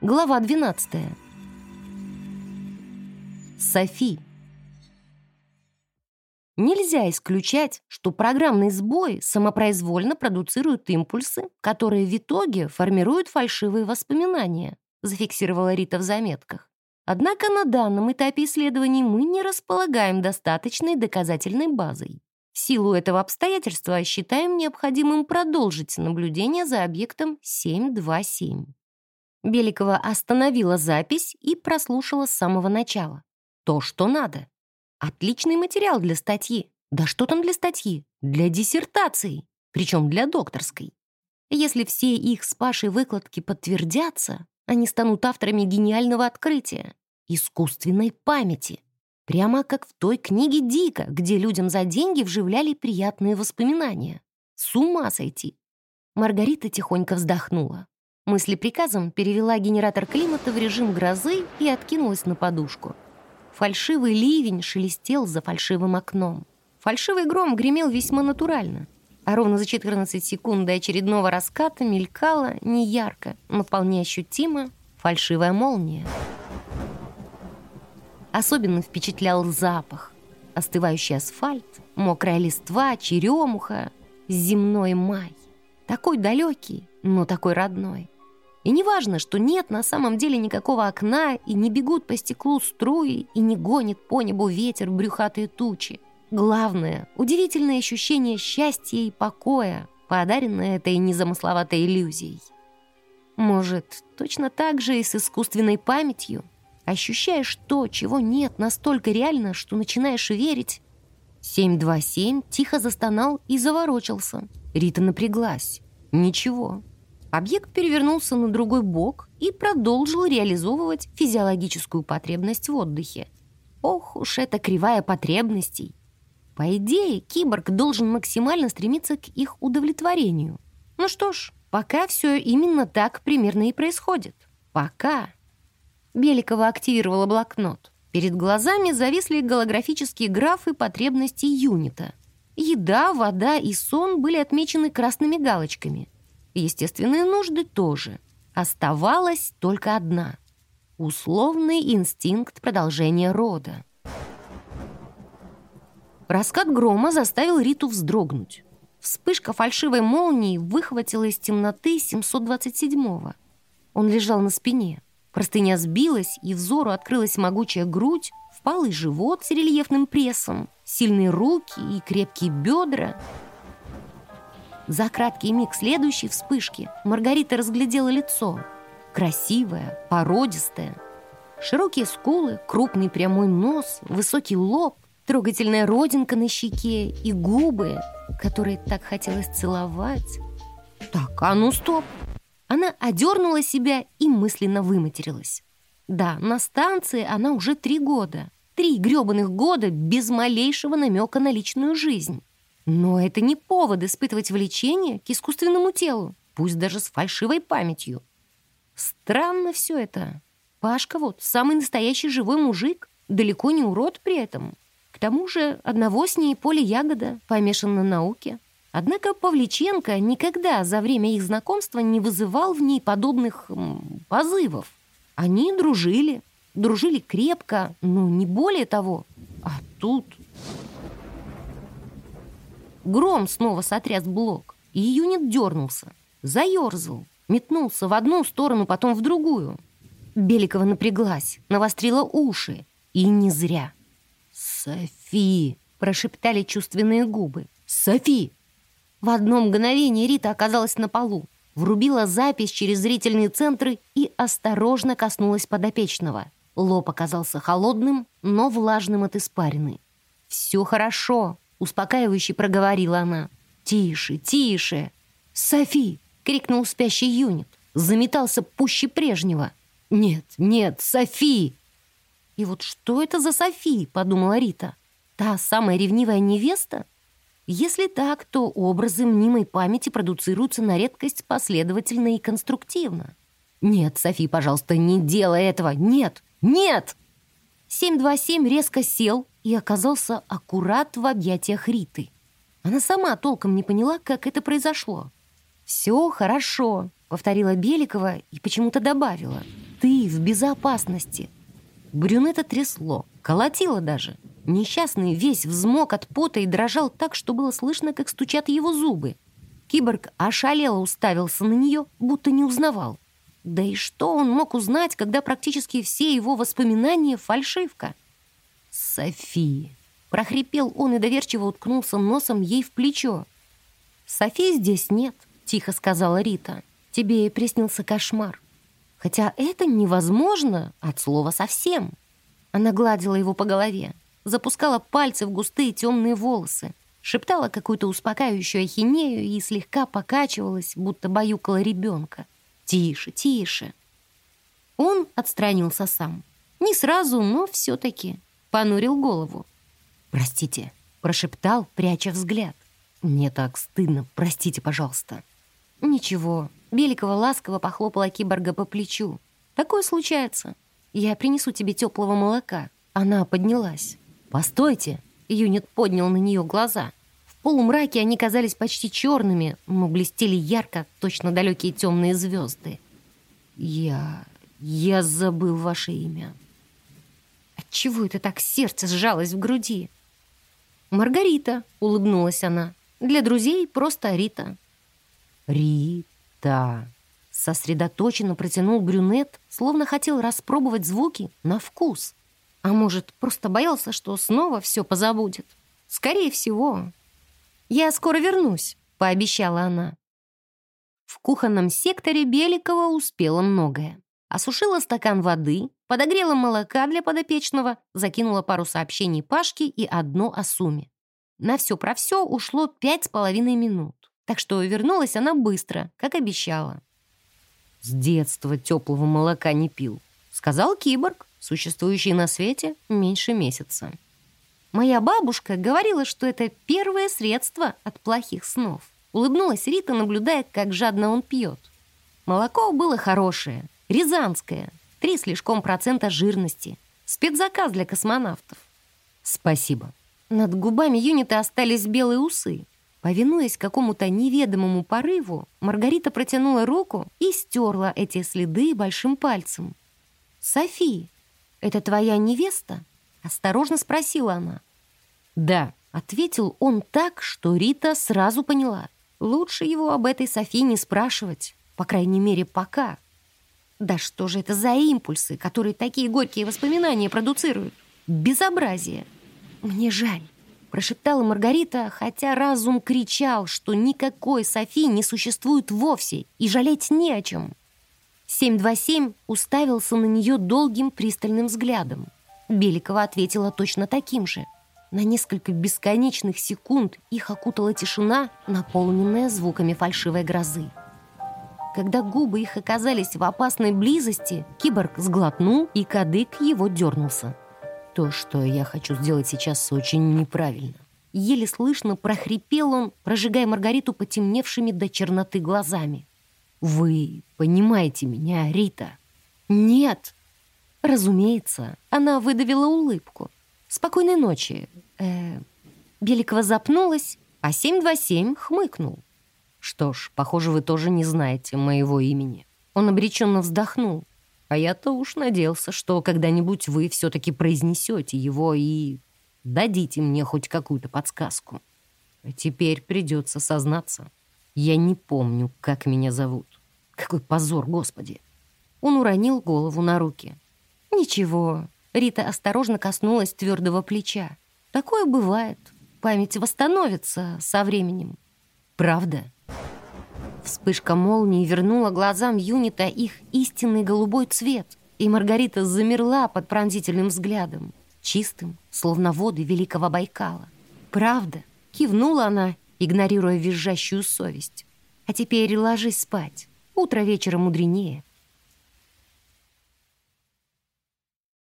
Глава 12. Софи. Нельзя исключать, что программный сбой самопроизвольно продуцирует импульсы, которые в итоге формируют фальшивые воспоминания, зафиксировала Рита в заметках. Однако на данном этапе исследований мы не располагаем достаточной доказательной базой. В силу этого обстоятельства считаем необходимым продолжить наблюдение за объектом 727. Беликова остановила запись и прослушала с самого начала. То, что надо. Отличный материал для статьи. Да что там для статьи? Для диссертации. Причем для докторской. Если все их с Пашей выкладки подтвердятся, они станут авторами гениального открытия — искусственной памяти. Прямо как в той книге Дика, где людям за деньги вживляли приятные воспоминания. С ума сойти. Маргарита тихонько вздохнула. Мысли приказом перевела генератор климата в режим грозы и откинулась на подушку. Фальшивый ливень шелестел за фальшивым окном. Фальшивый гром гремел весьма натурально, а ровно за 14 секунд до очередного раската мелькала, неярко, но вполне ощутимо, фальшивая молния. Особенно впечатлял запах. Остывающий асфальт, мокрая листва, черемуха, земной май. Такой далекий, но такой родной. И не важно, что нет на самом деле никакого окна, и не бегут по стеклу струи, и не гонит по небу ветер брюхатые тучи. Главное — удивительное ощущение счастья и покоя, подаренное этой незамысловатой иллюзией. Может, точно так же и с искусственной памятью? Ощущаешь то, чего нет, настолько реально, что начинаешь верить. 727 тихо застонал и заворочился. Рита напряглась. Ничего. Объект перевернулся на другой бок и продолжил реализовывать физиологическую потребность в отдыхе. Ох уж эта кривая потребностей! По идее, киборг должен максимально стремиться к их удовлетворению. Ну что ж, пока все именно так примерно и происходит. Пока. Беликова активировала блокнот. Перед глазами зависли голографические графы потребностей юнита. Еда, вода и сон были отмечены красными галочками — Естественные нужды тоже. Оставалась только одна — условный инстинкт продолжения рода. Раскат грома заставил Риту вздрогнуть. Вспышка фальшивой молнии выхватила из темноты 727-го. Он лежал на спине. Простыня сбилась, и взору открылась могучая грудь, впалый живот с рельефным прессом, сильные руки и крепкие бедра — за краткий миг следующей вспышки Маргарита разглядела лицо. Красивое, породистое. Широкие скулы, крупный прямой нос, высокий лоб, трогательная родинка на щеке и губы, которые так хотелось целовать. Так, а ну стоп! Она одернула себя и мысленно выматерилась. Да, на станции она уже три года. Три гребаных года без малейшего намека на личную жизнь. Но это не повод испытывать влечение к искусственному телу, пусть даже с фальшивой памятью. Странно все это. Пашка вот самый настоящий живой мужик, далеко не урод при этом. К тому же одного с ней поле ягода, помешан на науке. Однако Павличенко никогда за время их знакомства не вызывал в ней подобных м, позывов. Они дружили, дружили крепко, но не более того. А тут Гром снова сотряс блок, и юнит дернулся, заерзал, метнулся в одну сторону, потом в другую. Беликова напряглась, навострила уши. И не зря. «Софи!» — прошептали чувственные губы. «Софи!» В одно мгновение Рита оказалась на полу, врубила запись через зрительные центры и осторожно коснулась подопечного. Лоб оказался холодным, но влажным от испарины. «Все хорошо», Успокаивающе проговорила она. «Тише, тише!» «Софи!» — крикнул спящий юнит. Заметался пуще прежнего. «Нет, нет, Софи!» «И вот что это за Софи?» — подумала Рита. «Та самая ревнивая невеста?» Если так, то образы мнимой памяти продуцируются на редкость последовательно и конструктивно. «Нет, Софи, пожалуйста, не делай этого! Нет! Нет!» 727 резко сел, и оказался аккурат в объятиях Риты. Она сама толком не поняла, как это произошло. «Все хорошо», — повторила Беликова и почему-то добавила. ты в безопасности. Брюнета трясло, колотило даже. Несчастный весь взмок от пота и дрожал так, что было слышно, как стучат его зубы. Киборг ошалело уставился на нее, будто не узнавал. Да и что он мог узнать, когда практически все его воспоминания — фальшивка? «София!» — прохрипел он и доверчиво уткнулся носом ей в плечо. «Софии здесь нет», — тихо сказала Рита. «Тебе и приснился кошмар. Хотя это невозможно от слова совсем». Она гладила его по голове, запускала пальцы в густые темные волосы, шептала какую-то успокаивающую ахинею и слегка покачивалась, будто баюкала ребенка. «Тише, тише!» Он отстранился сам. Не сразу, но все-таки понурил голову. «Простите», — прошептал, пряча взгляд. «Мне так стыдно, простите, пожалуйста». «Ничего», — Беликова ласково похлопала киборга по плечу. «Такое случается. Я принесу тебе теплого молока». Она поднялась. «Постойте!» — Юнит поднял на нее глаза полумраке они казались почти черными, но блестели ярко, точно далекие темные звезды. «Я... я забыл ваше имя». «Отчего это так сердце сжалось в груди?» «Маргарита», — улыбнулась она. «Для друзей просто Рита». «Рита», — сосредоточенно протянул брюнет, словно хотел распробовать звуки на вкус. А может, просто боялся, что снова все позабудет. Скорее всего, «Я скоро вернусь», — пообещала она. В кухонном секторе Беликова успела многое. Осушила стакан воды, подогрела молока для подопечного, закинула пару сообщений Пашке и одно о сумме. На все про все ушло пять с половиной минут, так что вернулась она быстро, как обещала. «С детства теплого молока не пил», — сказал киборг, существующий на свете меньше месяца. Моя бабушка говорила, что это первое средство от плохих снов. Улыбнулась Рита, наблюдая, как жадно он пьет. Молоко было хорошее, рязанское, три слишком процента жирности. Спецзаказ для космонавтов. Спасибо. Над губами юнита остались белые усы. Повинуясь какому-то неведомому порыву, Маргарита протянула руку и стерла эти следы большим пальцем. «Софи, это твоя невеста?» Осторожно спросила она. «Да», — ответил он так, что Рита сразу поняла. Лучше его об этой Софии не спрашивать, по крайней мере, пока. Да что же это за импульсы, которые такие горькие воспоминания продуцируют? Безобразие. Мне жаль, прошептала Маргарита, хотя разум кричал, что никакой Софии не существует вовсе и жалеть не о чем. 727 уставился на нее долгим пристальным взглядом. Беликова ответила точно таким же. На несколько бесконечных секунд их окутала тишина, наполненная звуками фальшивой грозы. Когда губы их оказались в опасной близости, киборг сглотнул, и кадык его дернулся. «То, что я хочу сделать сейчас, очень неправильно». Еле слышно прохрипел он, прожигая Маргариту потемневшими до черноты глазами. «Вы понимаете меня, Рита?» «Нет», Разумеется, она выдавила улыбку. «Спокойной ночи». Э, Беликова запнулась, а 727 хмыкнул. «Что ж, похоже, вы тоже не знаете моего имени». Он обреченно вздохнул. «А я-то уж надеялся, что когда-нибудь вы все-таки произнесете его и дадите мне хоть какую-то подсказку. А теперь придется сознаться. Я не помню, как меня зовут. Какой позор, Господи!» Он уронил голову на руки. «Ничего». Рита осторожно коснулась твердого плеча. «Такое бывает. Память восстановится со временем». «Правда?» Вспышка молнии вернула глазам Юнита их истинный голубой цвет, и Маргарита замерла под пронзительным взглядом, чистым, словно воды Великого Байкала. «Правда?» — кивнула она, игнорируя визжащую совесть. «А теперь ложись спать. Утро вечера мудренее».